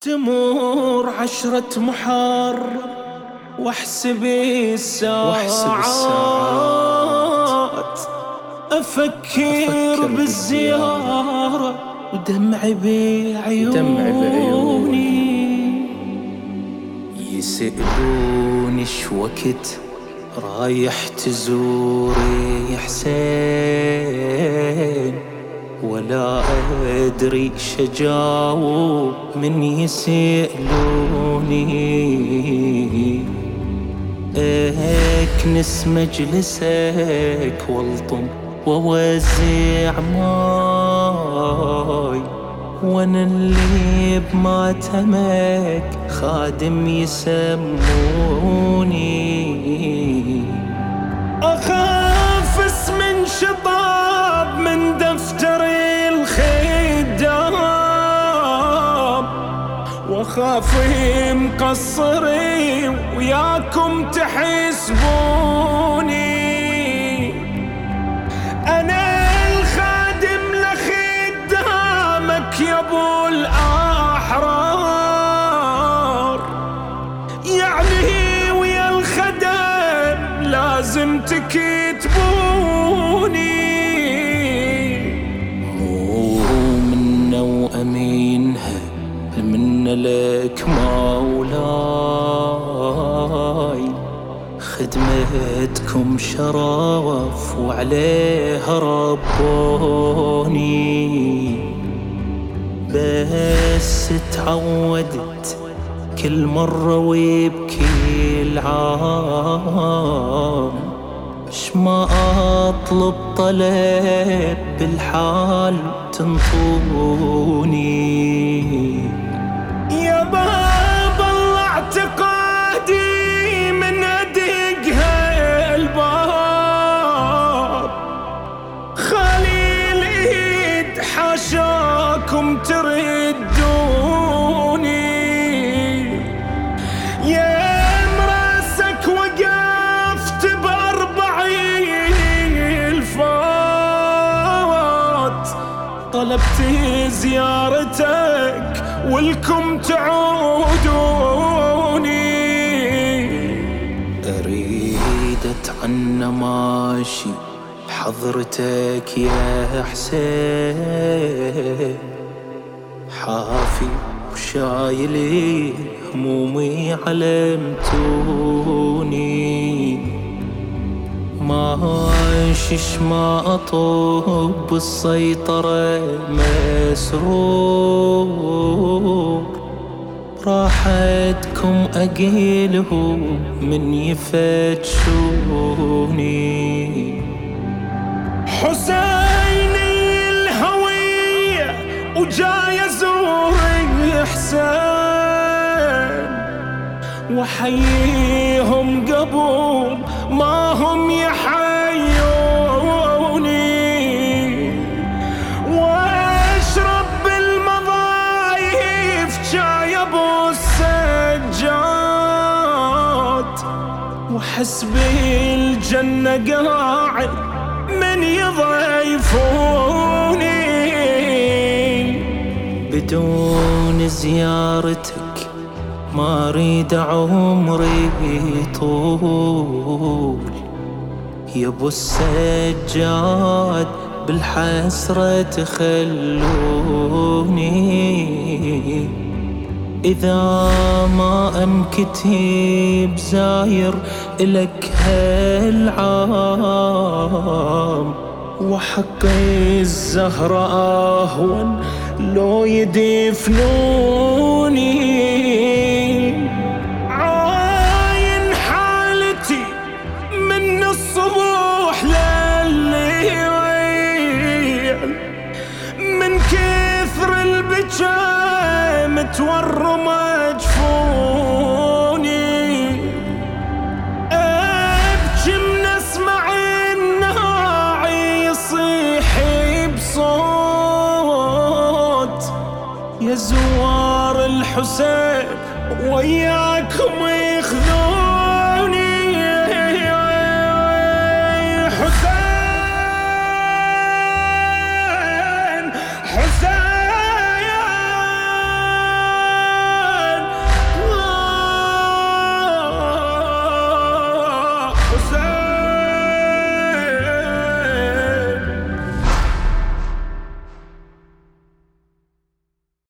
تمر عشرة محر واحسب الساعات, واحسب الساعات. أفكر, أفكر بالزيارة ودمعي بعيوني. دمعي بعيوني. يسألوني وقت رايح تزوري حسين؟ ولا أدري شجاو من يسألوني. اكنس مجلسك والطم ووزع ماي. وأنا اللي بماتمك خادم يسموني. وأخاف مقصري وياكم تحسبوني. أنا الخادم لخدامك يا أبو الأحرار. يعني ويا الخدم لازم تكتبوني. مو منا وأمينها منا لك مولاي خدمتكم شرف وعليها ربوني. بس تعودت كل مرة وبكي العام مش ما أطلب طلب بالحال تنطوني طلبت زيارتك والكم تعودوني. أريد أتعنى ماشي حضرتك يا حسين. حافي وشايلي همومي علمتوني. ماشيش ما أطوب السيطرة مسرور راحتكم أقيله من يفتشوني حسيني الهوية وجاي ازور حسين وحييهم قبل ما هم يحيوني. واشرب بالمضايف جاي أبو السجاد. وحس بالجنة قاعد من يضيفوني. بدون زيارتك ما أريد عمري طول يا أبو السجاد بالحسرة تخلوني. إذا ما أنكتب زاير إلك هالعام وحق الزهرة أهون لو يدفنوني البكاء متورم جفوني أبكي من أسمع الناعي يصيح بصوت. يا زوار الحسين وياكم يخذون